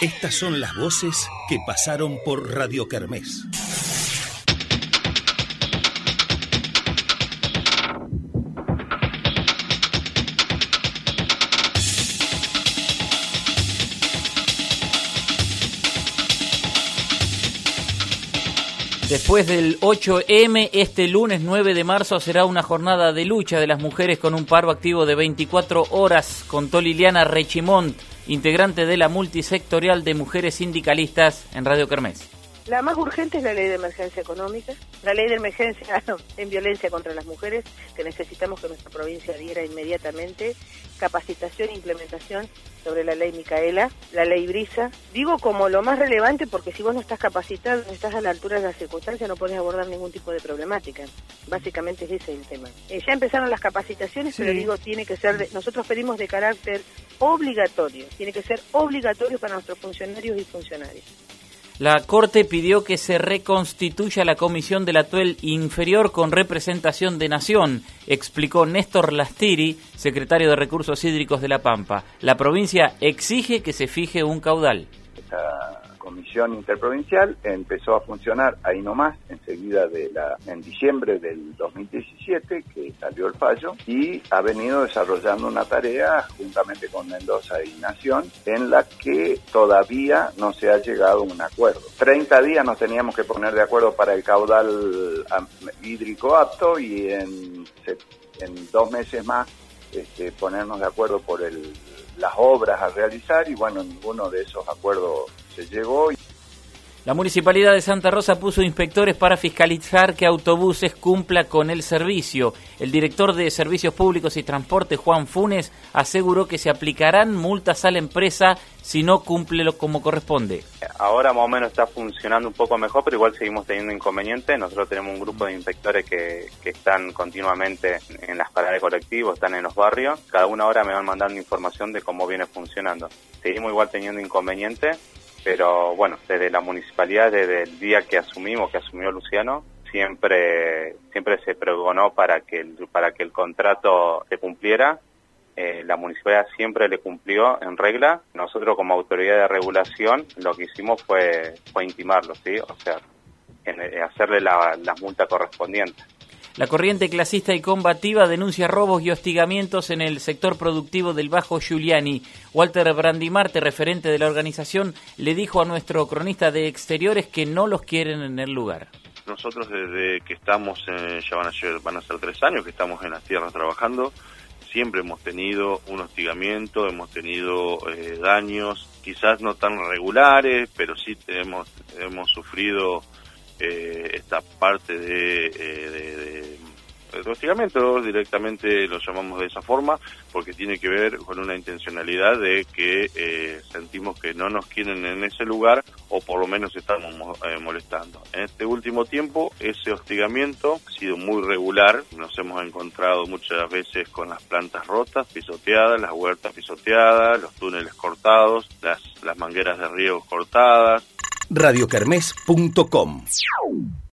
Estas son las voces que pasaron por Radio Kermés. Después del 8M, este lunes 9 de marzo será una jornada de lucha de las mujeres con un paro activo de 24 horas, contó Liliana Rechimont, integrante de la multisectorial de mujeres sindicalistas en Radio Kermés. La más urgente es la ley de emergencia económica, la ley de emergencia en violencia contra las mujeres, que necesitamos que nuestra provincia diera inmediatamente, capacitación e implementación sobre la ley Micaela, la ley Brisa. Digo como lo más relevante porque si vos no estás capacitado, no estás a la altura de las circunstancias, no podés abordar ningún tipo de problemática. Básicamente es ese el tema. Eh, ya empezaron las capacitaciones, pero digo, tiene que ser, nosotros pedimos de carácter obligatorio, tiene que ser obligatorio para nuestros funcionarios y funcionarias. La Corte pidió que se reconstituya la Comisión del Atuel Inferior con representación de Nación, explicó Néstor Lastiri, secretario de Recursos Hídricos de La Pampa. La provincia exige que se fije un caudal comisión interprovincial empezó a funcionar ahí nomás, enseguida de la, en diciembre del 2017, que salió el fallo, y ha venido desarrollando una tarea juntamente con Mendoza y Nación, en la que todavía no se ha llegado a un acuerdo. 30 días nos teníamos que poner de acuerdo para el caudal hídrico apto y en, en dos meses más este, ponernos de acuerdo por el, las obras a realizar y bueno, ninguno de esos acuerdos se llegó. La Municipalidad de Santa Rosa puso inspectores para fiscalizar que autobuses cumpla con el servicio. El director de Servicios Públicos y Transporte, Juan Funes, aseguró que se aplicarán multas a la empresa si no cumple lo como corresponde. Ahora más o menos está funcionando un poco mejor, pero igual seguimos teniendo inconvenientes. Nosotros tenemos un grupo de inspectores que, que están continuamente en las paradas de colectivos, están en los barrios. Cada una hora me van mandando información de cómo viene funcionando. Seguimos igual teniendo inconvenientes pero bueno, desde la municipalidad, desde el día que asumimos, que asumió Luciano, siempre siempre se pregonó para que el, para que el contrato se cumpliera. Eh, la municipalidad siempre le cumplió en regla. Nosotros como autoridad de regulación lo que hicimos fue, fue intimarlo, ¿sí? O sea, hacerle la, la multa correspondiente. La corriente clasista y combativa denuncia robos y hostigamientos en el sector productivo del Bajo Giuliani. Walter Brandimarte, referente de la organización, le dijo a nuestro cronista de exteriores que no los quieren en el lugar. Nosotros desde que estamos, ya van a, ser, van a ser tres años que estamos en las tierras trabajando, siempre hemos tenido un hostigamiento, hemos tenido eh, daños, quizás no tan regulares, pero sí hemos, hemos sufrido eh, esta parte de, eh, de, directamente lo llamamos de esa forma, porque tiene que ver con una intencionalidad de que eh, sentimos que no nos quieren en ese lugar o por lo menos estamos eh, molestando. En este último tiempo ese hostigamiento ha sido muy regular, nos hemos encontrado muchas veces con las plantas rotas, pisoteadas, las huertas pisoteadas, los túneles cortados, las, las mangueras de riego cortadas, radiocarmes.com